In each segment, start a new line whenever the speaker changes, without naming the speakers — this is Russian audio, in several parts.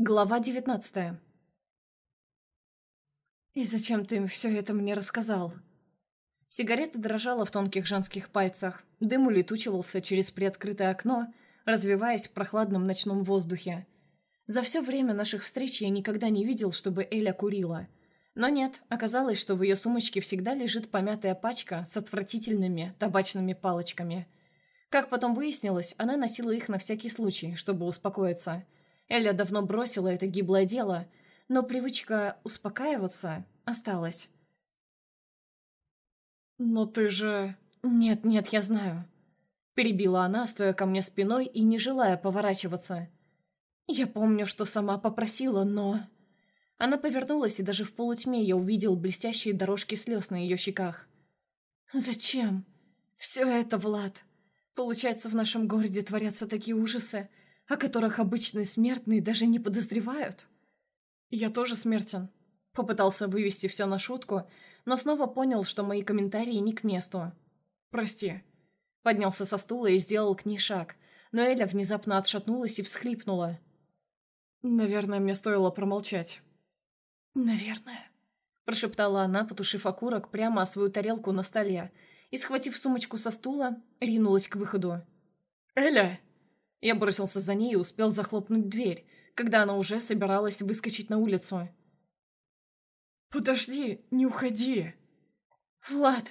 Глава девятнадцатая. «И зачем ты все это мне рассказал?» Сигарета дрожала в тонких женских пальцах, дым улетучивался через приоткрытое окно, развиваясь в прохладном ночном воздухе. За все время наших встреч я никогда не видел, чтобы Эля курила. Но нет, оказалось, что в ее сумочке всегда лежит помятая пачка с отвратительными табачными палочками. Как потом выяснилось, она носила их на всякий случай, чтобы успокоиться – Эля давно бросила это гиблое дело, но привычка успокаиваться осталась.
«Но ты же...»
«Нет, нет, я знаю». Перебила она, стоя ко мне спиной и не желая поворачиваться. «Я помню, что сама попросила, но...» Она повернулась, и даже в полутьме я увидел блестящие дорожки слез на ее щеках. «Зачем? Все это, Влад. Получается, в нашем городе творятся такие ужасы, о которых обычные смертные даже не подозревают.
Я тоже смертен.
Попытался вывести все на шутку, но снова понял, что мои комментарии не к месту.
Прости.
Поднялся со стула и сделал к ней шаг, но Эля внезапно отшатнулась и всхлипнула.
Наверное, мне стоило промолчать.
Наверное. Прошептала она, потушив окурок прямо о свою тарелку на столе, и, схватив сумочку со стула, ринулась к выходу.
«Эля!»
Я бросился за ней и успел захлопнуть дверь, когда она уже собиралась выскочить на улицу.
«Подожди, не уходи!»
«Влад!»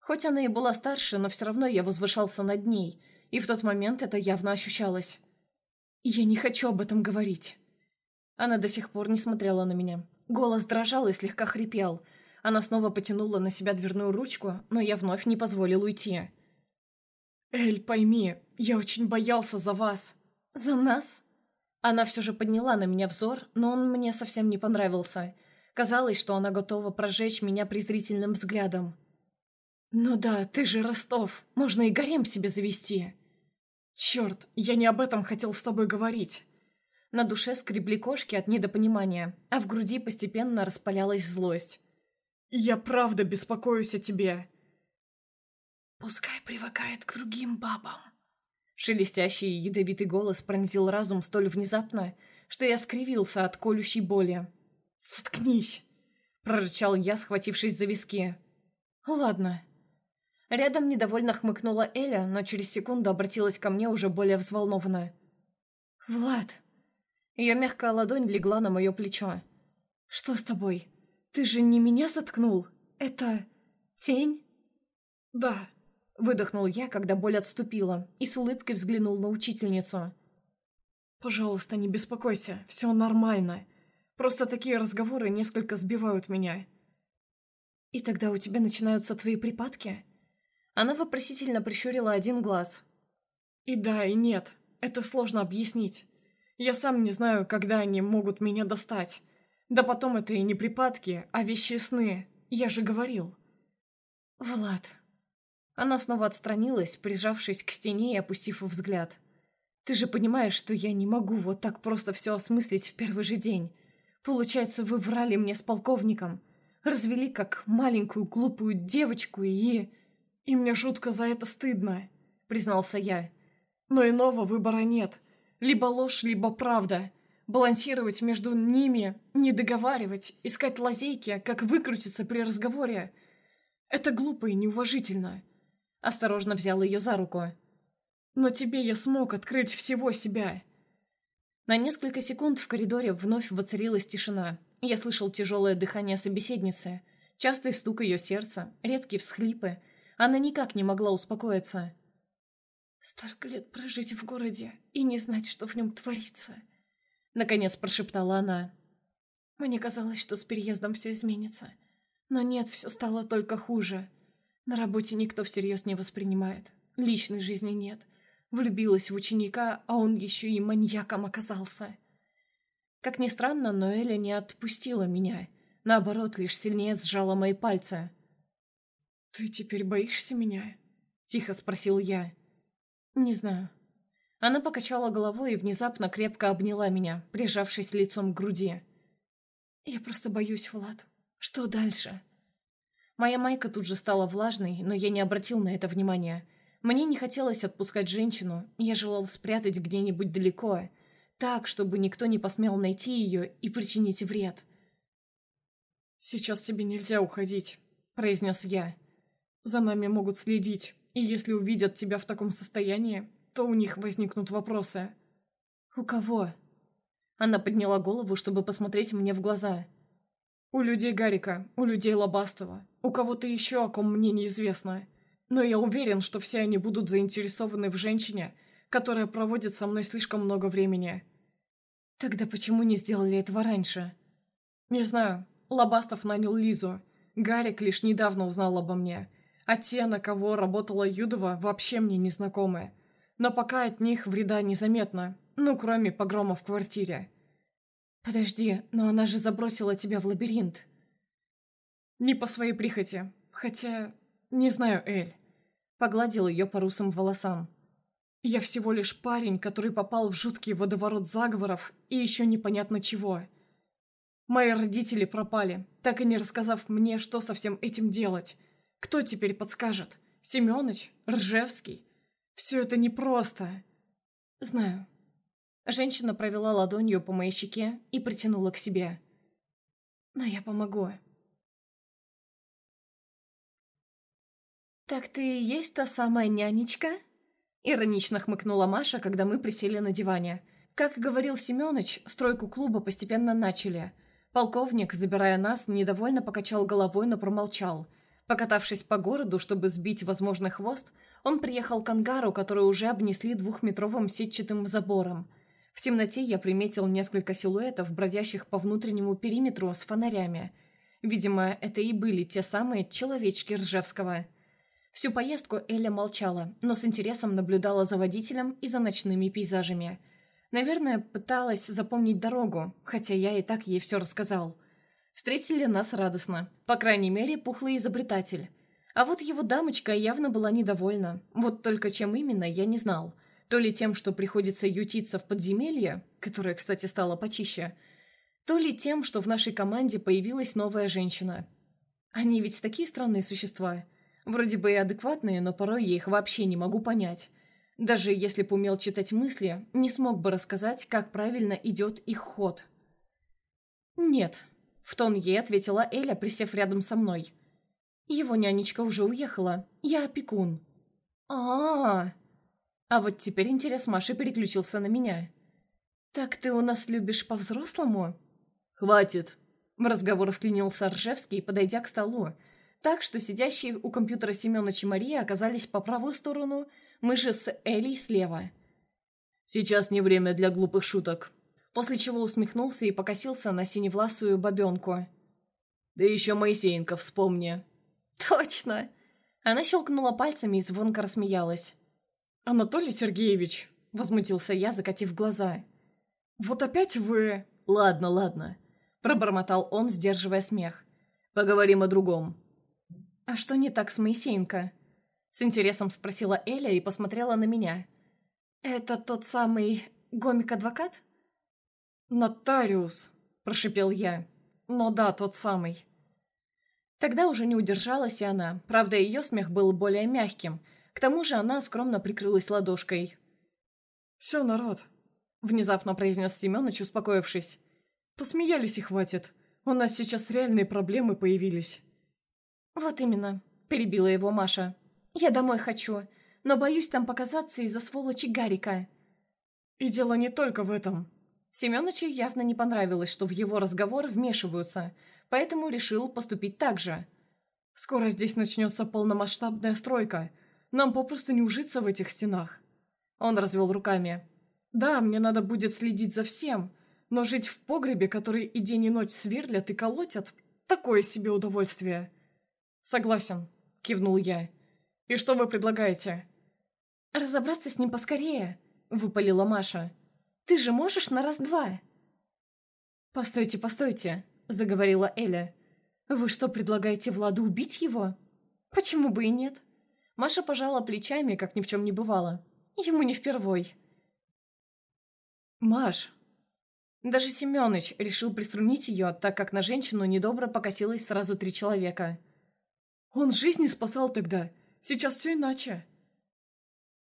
Хоть она и была старше, но все равно я возвышался над ней, и в тот момент это явно ощущалось. «Я не хочу об этом говорить». Она до сих пор не смотрела на меня. Голос дрожал и слегка хрипел. Она снова потянула на себя дверную ручку, но я вновь не позволил уйти.
«Эль, пойми, я очень боялся за вас».
«За нас?» Она все же подняла на меня взор, но он мне совсем не понравился. Казалось, что она готова прожечь меня презрительным взглядом. «Ну да, ты же Ростов, можно и гарем себе завести».
«Черт, я не об этом хотел с тобой говорить».
На душе скребли кошки от недопонимания, а в груди постепенно распалялась злость.
«Я правда беспокоюсь о тебе.
«Пускай привыкает к другим бабам». Шелестящий ядовитый голос пронзил разум столь внезапно, что я скривился от колющей боли.
«Соткнись!»
— прорычал я, схватившись за виски. «Ладно». Рядом недовольно хмыкнула Эля, но через секунду обратилась ко мне уже более взволнованно. «Влад!» Ее мягкая ладонь легла на мое плечо. «Что с тобой? Ты же не меня заткнул? Это... тень?»
«Да»,
Выдохнул я, когда боль отступила, и с улыбкой взглянул на учительницу.
«Пожалуйста, не беспокойся, все нормально. Просто такие разговоры несколько сбивают меня».
«И тогда у тебя начинаются твои припадки?» Она вопросительно прищурила один глаз.
«И да, и нет. Это сложно объяснить. Я сам не знаю, когда они могут меня достать. Да потом это и не припадки, а вещи сны. Я же говорил».
«Влад», она снова отстранилась, прижавшись к стене и опустив взгляд. «Ты же понимаешь, что я не могу вот так просто все осмыслить в первый же день. Получается, вы врали мне с полковником. Развели как маленькую глупую девочку и...»
«И мне жутко за это стыдно», — признался я. «Но иного выбора нет. Либо ложь, либо правда. Балансировать между ними, не договаривать, искать лазейки, как выкрутиться при разговоре. Это глупо и неуважительно.
Осторожно взял ее за руку.
«Но тебе я смог открыть всего себя!»
На несколько секунд в коридоре вновь воцарилась тишина. Я слышал тяжелое дыхание собеседницы, частый стук ее сердца, редкие всхлипы. Она никак не могла успокоиться. «Столько лет прожить в городе и не знать, что в нем творится!» Наконец прошептала она. «Мне казалось, что с переездом все изменится. Но нет, все стало только хуже. На работе никто всерьез не воспринимает. Личной жизни нет. Влюбилась в ученика, а он еще и маньяком оказался. Как ни странно, но Эля не отпустила меня. Наоборот, лишь сильнее сжала мои пальцы.
«Ты теперь боишься меня?» — тихо спросил я.
«Не знаю». Она покачала головой и внезапно крепко обняла меня, прижавшись лицом к груди. «Я просто боюсь, Влад. Что дальше?» Моя майка тут же стала влажной, но я не обратил на это внимания. Мне не хотелось отпускать женщину, я желал спрятать где-нибудь далеко, Так, чтобы никто не посмел найти ее и причинить вред.
«Сейчас тебе нельзя уходить», — произнес я.
«За нами могут следить, и если увидят тебя в таком состоянии, то у них возникнут вопросы».
«У кого?»
Она подняла голову, чтобы посмотреть мне в глаза.
«У людей Гарика, у людей Лобастова, у кого-то еще, о ком мне неизвестно. Но я уверен, что все они будут заинтересованы в женщине, которая проводит со мной слишком много времени».
«Тогда почему не сделали этого раньше?»
«Не знаю. Лобастов нанял Лизу. Гарик лишь недавно узнал обо мне. А те, на кого работала Юдова, вообще мне не знакомы. Но пока от них вреда незаметно, ну, кроме погрома в квартире».
«Подожди, но она же забросила тебя в лабиринт».
«Не по своей прихоти. Хотя, не знаю, Эль».
Погладил ее по русым волосам.
«Я всего лишь парень, который попал в жуткий водоворот заговоров и еще непонятно чего. Мои родители пропали, так и не рассказав мне, что со всем этим делать. Кто теперь подскажет? Семёныч? Ржевский? Все это непросто».
«Знаю», Женщина провела ладонью по моей щеке и притянула к себе. «Но я помогу». «Так ты и есть та самая нянечка?» Иронично хмыкнула Маша, когда мы присели на диване. Как говорил Семёныч, стройку клуба постепенно начали. Полковник, забирая нас, недовольно покачал головой, но промолчал. Покатавшись по городу, чтобы сбить возможный хвост, он приехал к ангару, который уже обнесли двухметровым сетчатым забором – в темноте я приметил несколько силуэтов, бродящих по внутреннему периметру с фонарями. Видимо, это и были те самые человечки Ржевского. Всю поездку Эля молчала, но с интересом наблюдала за водителем и за ночными пейзажами. Наверное, пыталась запомнить дорогу, хотя я и так ей все рассказал. Встретили нас радостно, по крайней мере, пухлый изобретатель. А вот его дамочка явно была недовольна, вот только чем именно, я не знал – то ли тем, что приходится ютиться в подземелье, которое, кстати, стало почище, то ли тем, что в нашей команде появилась новая женщина. Они ведь такие странные существа. Вроде бы и адекватные, но порой я их вообще не могу понять. Даже если бы умел читать мысли, не смог бы рассказать, как правильно идет их ход. «Нет», — в тон ей ответила Эля, присев рядом со мной. «Его нянечка уже уехала. Я опекун». «А-а-а!» А вот теперь интерес Маши переключился на меня. «Так ты у нас любишь по-взрослому?»
«Хватит!»
В разговор вклинился Ржевский, подойдя к столу. Так что сидящие у компьютера Семёныч и Мария оказались по правую сторону, мы же с Элей слева.
«Сейчас не время для глупых шуток»,
после чего усмехнулся и покосился на синевласую бабенку.
«Да еще Моисеенко вспомни».
«Точно!» Она щелкнула пальцами и звонко рассмеялась.
«Анатолий Сергеевич!» — возмутился я, закатив глаза. «Вот опять вы...»
«Ладно, ладно», — пробормотал он, сдерживая смех.
«Поговорим о другом».
«А что не так с Моисеенко?» С интересом спросила Эля и посмотрела на меня. «Это тот самый гомик-адвокат?»
«Нотариус», — прошипел я. «Ну да, тот самый».
Тогда уже не удержалась и она. Правда, ее смех был более мягким — к тому же она скромно прикрылась ладошкой.
«Все, народ», — внезапно произнес Семенович, успокоившись. «Посмеялись и хватит. У нас сейчас реальные проблемы появились».
«Вот именно», — перебила его Маша. «Я домой хочу, но боюсь там показаться из-за сволочи Гарика».
«И дело не только в этом».
Семеновичу явно не понравилось, что в его разговор вмешиваются, поэтому решил поступить так же.
«Скоро здесь начнется полномасштабная стройка, нам попросту не ужиться в этих стенах».
Он развел руками.
«Да, мне надо будет следить за всем, но жить в погребе, который и день и ночь сверлят и колотят, такое себе удовольствие».
«Согласен», — кивнул я.
«И что вы предлагаете?»
«Разобраться с ним поскорее», — выпалила Маша. «Ты же можешь на раз-два?»
«Постойте, постойте», — заговорила Эля. «Вы что, предлагаете Владу убить его?»
«Почему бы и нет?» Маша пожала плечами, как ни в чем не бывало. Ему не впервой.
«Маш!»
Даже Семёныч решил приструнить ее, так как на женщину недобро покосилось сразу три человека.
«Он жизни спасал тогда. Сейчас все иначе».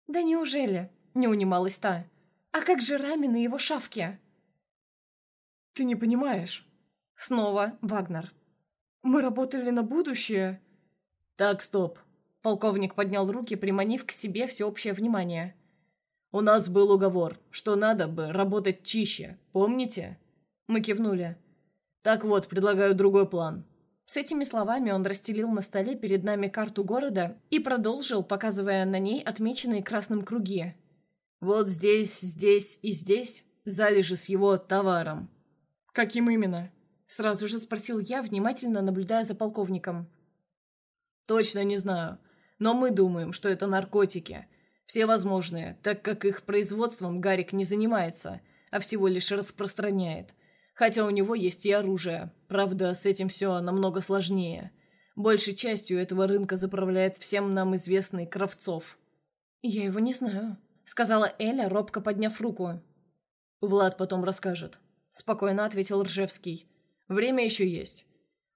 «Да неужели?» – не унималась та. А как же Рамин и его шавки?
Ты не понимаешь.
Снова Вагнер.
Мы работали на будущее.
Так, стоп. Полковник поднял руки, приманив к себе всеобщее внимание. «У нас был уговор, что надо бы работать чище, помните?» Мы кивнули. «Так вот, предлагаю другой план».
С этими словами он расстелил на столе перед нами карту города и продолжил, показывая на ней отмеченные красным круги.
«Вот здесь, здесь и здесь залежи с его товаром».
«Каким именно?»
Сразу же спросил я, внимательно наблюдая за полковником.
«Точно не знаю, но мы думаем, что это наркотики» Все возможные, так как их производством Гарик не занимается, а всего лишь распространяет. Хотя у него есть и оружие. Правда, с этим все намного сложнее. Большей частью этого рынка заправляет всем нам известный Кравцов.
«Я его не знаю», — сказала Эля, робко подняв руку.
«Влад потом расскажет», — спокойно ответил Ржевский. «Время еще есть».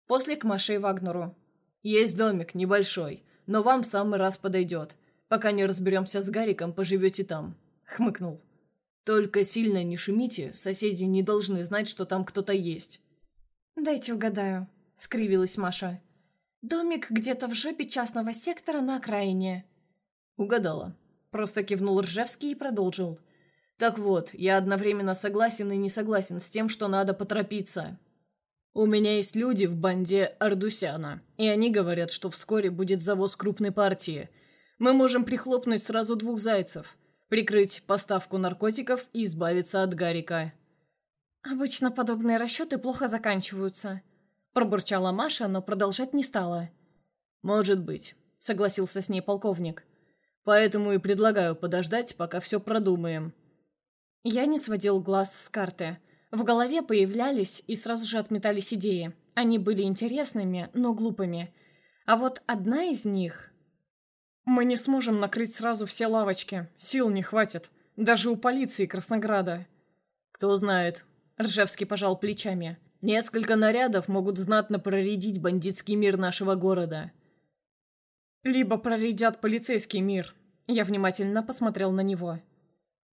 После к Маше и Вагнеру. «Есть домик, небольшой, но вам в самый раз подойдет. Пока не разберемся с Гариком, поживете там», — хмыкнул. «Только сильно не шумите, соседи не должны знать, что там кто-то есть».
«Дайте угадаю», — скривилась Маша. «Домик где-то в жопе частного сектора на окраине».
«Угадала». Просто кивнул Ржевский и продолжил. «Так вот, я одновременно согласен и не согласен с тем, что надо поторопиться. У меня есть люди в банде Ардусяна, и они говорят, что вскоре будет завоз крупной партии — мы можем прихлопнуть сразу двух зайцев, прикрыть поставку наркотиков и избавиться от Гарика».
«Обычно подобные расчеты плохо заканчиваются», — пробурчала Маша, но продолжать не стала.
«Может быть», — согласился с ней полковник. «Поэтому и предлагаю подождать, пока все продумаем».
Я не сводил глаз с карты. В голове появлялись и сразу же отметались идеи. Они были интересными, но глупыми. А вот одна из них
«Мы не сможем накрыть сразу все лавочки. Сил не хватит. Даже у полиции Краснограда».
«Кто знает». Ржевский пожал плечами. «Несколько нарядов могут знатно проредить бандитский мир нашего города».
«Либо проредят полицейский мир». Я внимательно посмотрел на него.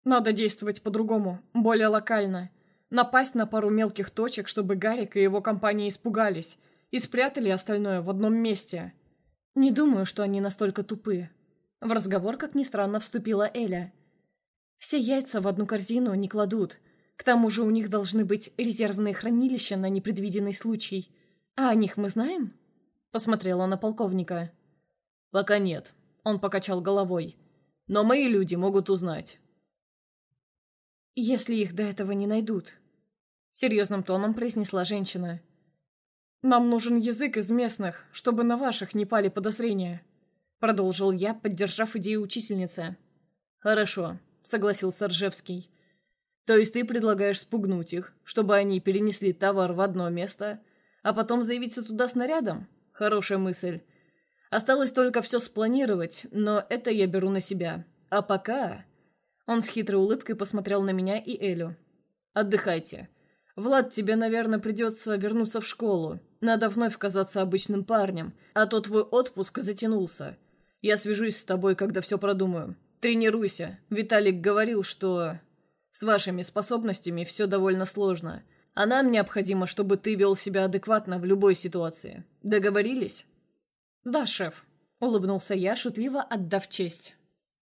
«Надо действовать по-другому, более локально. Напасть на пару мелких точек, чтобы Гарик и его компания испугались и спрятали остальное в одном месте».
Не думаю, что они настолько тупые. В разговор, как ни странно, вступила Эля. Все яйца в одну корзину не кладут. К тому же у них должны быть резервные хранилища на непредвиденный случай. А о них мы знаем? Посмотрела на полковника.
Пока нет. Он покачал головой. Но мои люди могут узнать.
Если их до этого не найдут. Серьезным тоном произнесла женщина.
«Нам нужен язык из местных, чтобы на ваших не пали подозрения», — продолжил я, поддержав идею учительницы.
«Хорошо», — согласился Ржевский. «То есть ты предлагаешь спугнуть их, чтобы они перенесли товар в одно место, а потом заявиться туда снарядом? Хорошая мысль. Осталось только все спланировать, но это я беру на себя. А пока...» Он с хитрой улыбкой посмотрел на меня и Элю. «Отдыхайте. Влад, тебе, наверное, придется вернуться в школу. Надо вновь казаться обычным парнем, а то твой отпуск затянулся. Я свяжусь с тобой, когда все продумаю. Тренируйся. Виталик говорил, что... С вашими способностями все довольно сложно. А нам необходимо, чтобы ты вел себя адекватно в любой ситуации. Договорились?»
«Да, шеф», — улыбнулся я, шутливо отдав честь.